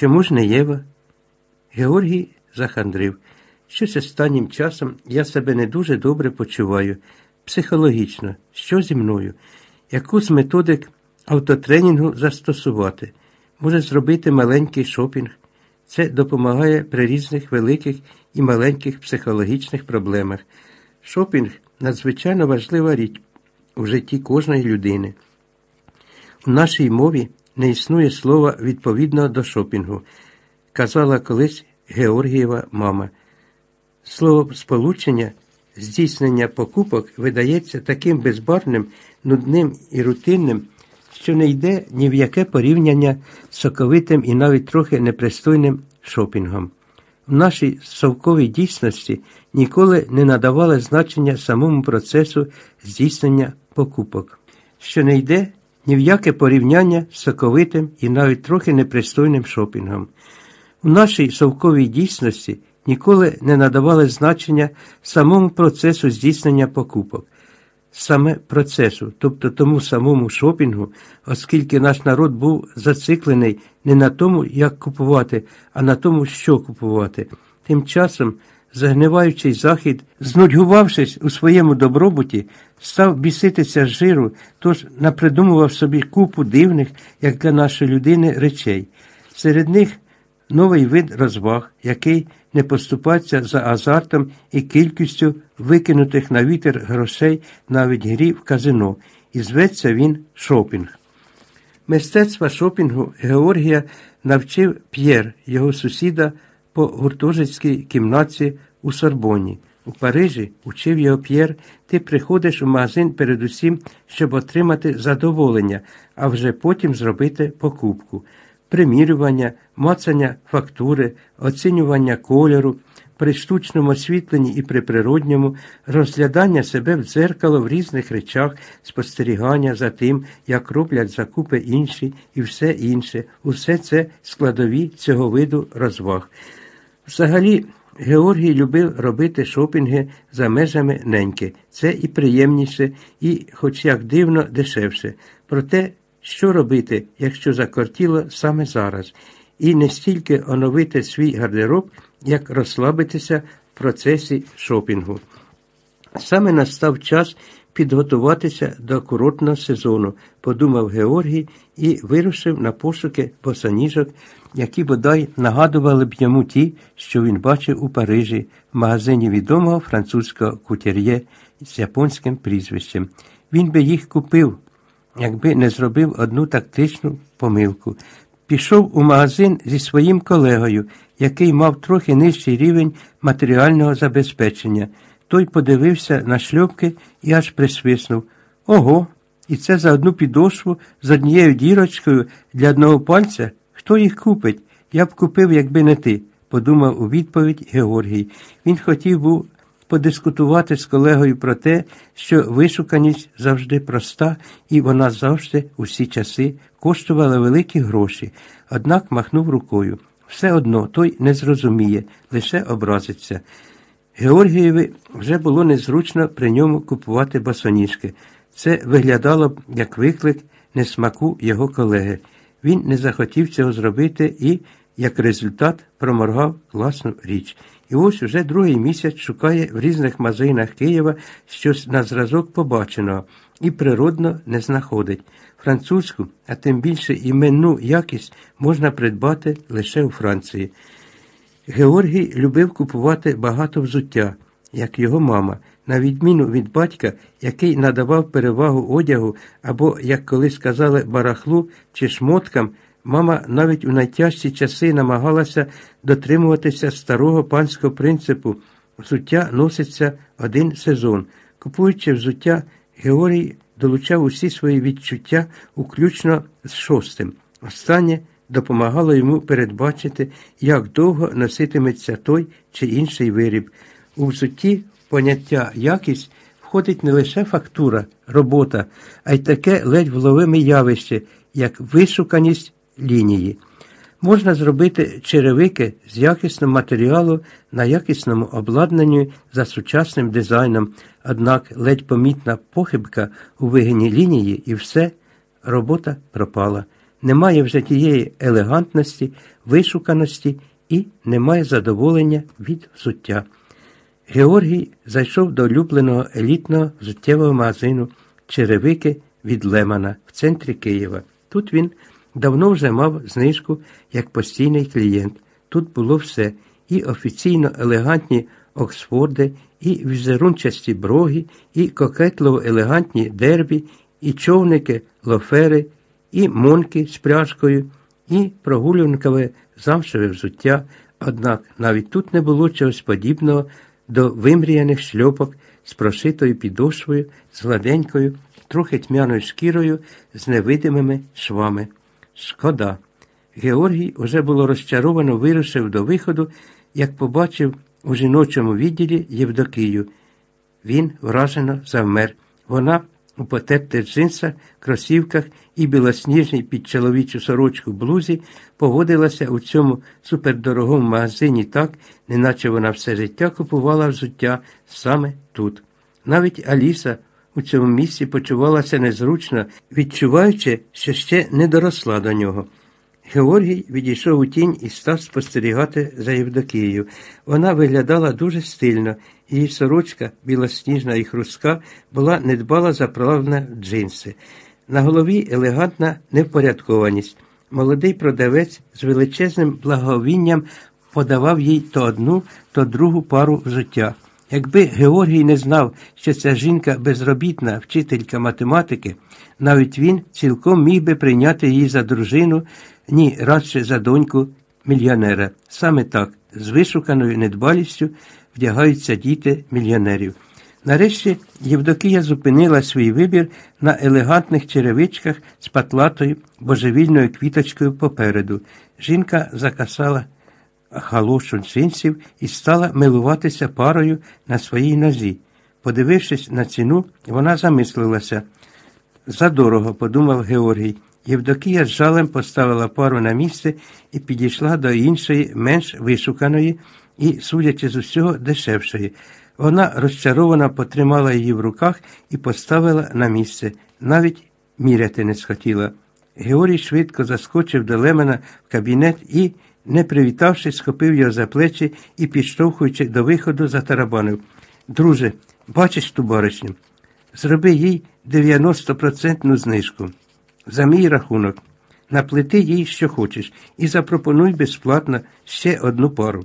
Чому ж не Єва? Георгій захандрив. Щось останнім часом я себе не дуже добре почуваю. Психологічно, що зі мною? Яку з методик автотренінгу застосувати? Може зробити маленький шопінг? Це допомагає при різних великих і маленьких психологічних проблемах. Шопінг надзвичайно важлива річ у житті кожної людини. У нашій мові не існує слова відповідного до шопінгу, казала колись Георгієва мама. Слово сполучення, здійснення покупок видається таким безбарним, нудним і рутинним, що не йде ні в яке порівняння з соковитим і навіть трохи непристойним шопінгом. В нашій совковій дійсності ніколи не надавали значення самому процесу здійснення покупок, що не йде ні в яке порівняння з соковитим і навіть трохи непристойним шопінгом. У нашій совковій дійсності ніколи не надавали значення самому процесу здійснення покупок, саме процесу, тобто тому самому шопінгу, оскільки наш народ був зациклений не на тому, як купувати, а на тому, що купувати. Тим часом загниваючий захід, знудьгувавшись у своєму добробуті, став біситися з жиру, тож напридумував собі купу дивних, як для нашої людини, речей. Серед них новий вид розваг, який не поступається за азартом і кількістю викинутих на вітер грошей навіть грі в казино, і зветься він шопінг. Мистецтва шопінгу Георгія навчив П'єр, його сусіда по гуртожитській кімнаті у Сорбоні. У Парижі учив його П'єр, ти приходиш у магазин передусім, щоб отримати задоволення, а вже потім зробити покупку, примірювання, мацання фактури, оцінювання кольору, при штучному освітленні і при природньому, розглядання себе в дзеркало в різних речах, спостерігання за тим, як роблять закупи інші і все інше, усе це складові цього виду розваг. Взагалі, Георгій любив робити шопінги за межами неньки. Це і приємніше, і, хоч як дивно, дешевше. Проте, що робити, якщо закортіло саме зараз, і не стільки оновити свій гардероб, як розслабитися в процесі шопінгу. Саме настав час підготуватися до курортного сезону, подумав Георгій і вирушив на пошуки босоніжок, які бодай нагадували б йому ті, що він бачив у Парижі, в магазині відомого французького кутєр'є з японським прізвищем. Він би їх купив, якби не зробив одну тактичну помилку. Пішов у магазин зі своїм колегою, який мав трохи нижчий рівень матеріального забезпечення. Той подивився на шльопки і аж присвиснув. Ого, і це за одну підошву з однією дірочкою для одного пальця? Хто їх купить? Я б купив, якби не ти, подумав у відповідь Георгій. Він хотів був подискутувати з колегою про те, що вишуканість завжди проста, і вона завжди, усі часи, коштувала великі гроші, однак махнув рукою. Все одно той не зрозуміє, лише образиться. Георгієві вже було незручно при ньому купувати басоніжки. Це виглядало б як виклик несмаку його колеги. Він не захотів цього зробити і, як результат, проморгав власну річ. І ось уже другий місяць шукає в різних магазинах Києва щось на зразок побаченого і природно не знаходить. Французьку, а тим більше іменну якість можна придбати лише у Франції. Георгій любив купувати багато взуття, як його мама, на відміну від батька, який надавав перевагу одягу або, як колись сказали, барахлу чи шмоткам, мама навіть у найтяжчі часи намагалася дотримуватися старого панського принципу взуття носиться один сезон. Купуючи взуття, Георгій долучав усі свої відчуття, включно з шостим. Останнє допомагало йому передбачити, як довго носитиметься той чи інший виріб. У взутті поняття якість входить не лише фактура, робота, а й таке ледь вловиме явище, як вишуканість лінії. Можна зробити черевики з якісного матеріалу на якісному обладнанні за сучасним дизайном, однак ледь помітна похибка у вигині лінії і все, робота пропала. немає вже тієї елегантності, вишуканості і немає задоволення від взуття. Георгій зайшов до улюбленого елітного взуттєвого магазину Черевики від Лемана в центрі Києва. Тут він давно вже мав знижку як постійний клієнт. Тут було все і офіційно елегантні Оксфорди, і візерунчасті броги, і кокетлово елегантні дербі, і човники, лофери, і монки з пряжкою, і прогулянкове замшеве взуття. Однак навіть тут не було чогось подібного до вимріяних шльопок з прошитою підошвою, з гладенькою, трохи тьмяною шкірою, з невидимими швами. Шкода. Георгій уже було розчаровано вирушив до виходу, як побачив у жіночому відділі Євдокію. Він вражено завмер. Вона у потертих джинсах, кросівках і білосніжній під чоловічу сорочку блузі поводилася у цьому супердорогому магазині так, неначе вона все життя купувала взуття саме тут. Навіть Аліса у цьому місці почувалася незручно, відчуваючи, що ще не доросла до нього. Георгій відійшов у тінь і став спостерігати за Євдокією. Вона виглядала дуже стильно, її сорочка, білосніжна і хрустка, була недбало заправлена в джинси. На голові елегантна невпорядкованість. Молодий продавець з величезним благовінням подавав їй то одну, то другу пару взуття. Якби Георгій не знав, що ця жінка безробітна вчителька математики, навіть він цілком міг би прийняти її за дружину, ні радше за доньку мільйонера. Саме так, з вишуканою недбалістю вдягаються діти мільйонерів. Нарешті Євдокія зупинила свій вибір на елегантних черевичках з патлатою божевільною квіточкою попереду. Жінка закасала галошу джинсів і стала милуватися парою на своїй нозі. Подивившись на ціну, вона замислилася. Задорого, подумав Георгій. Євдокія з жалем поставила пару на місце і підійшла до іншої, менш вишуканої і, судячи з усього, дешевшої. Вона розчаровано потримала її в руках і поставила на місце. Навіть міряти не схотіла. Георгій швидко заскочив до Лемена в кабінет і, не привітавшись, схопив його за плечі і, підштовхуючи до виходу, затарабанив. Друже, бачиш ту баришню? Зроби їй 90% знижку. За мій рахунок. Наплети їй, що хочеш, і запропонуй безплатно ще одну пару.